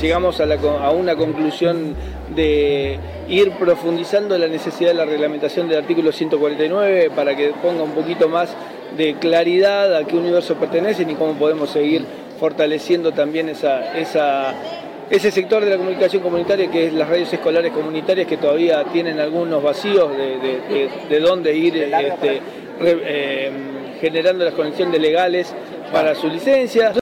llegamos a, una conclusión de ir profundizando la necesidad de la reglamentación del artículo 149 para que ponga un poquito más de claridad a qué universo pertenecen y cómo podemos seguir fortaleciendo también esa, ese sector de la comunicación comunitaria que es las radios escolares comunitarias que todavía tienen algunos vacíos de, dónde ir este, eh, generando las conexiones legales para su licencia.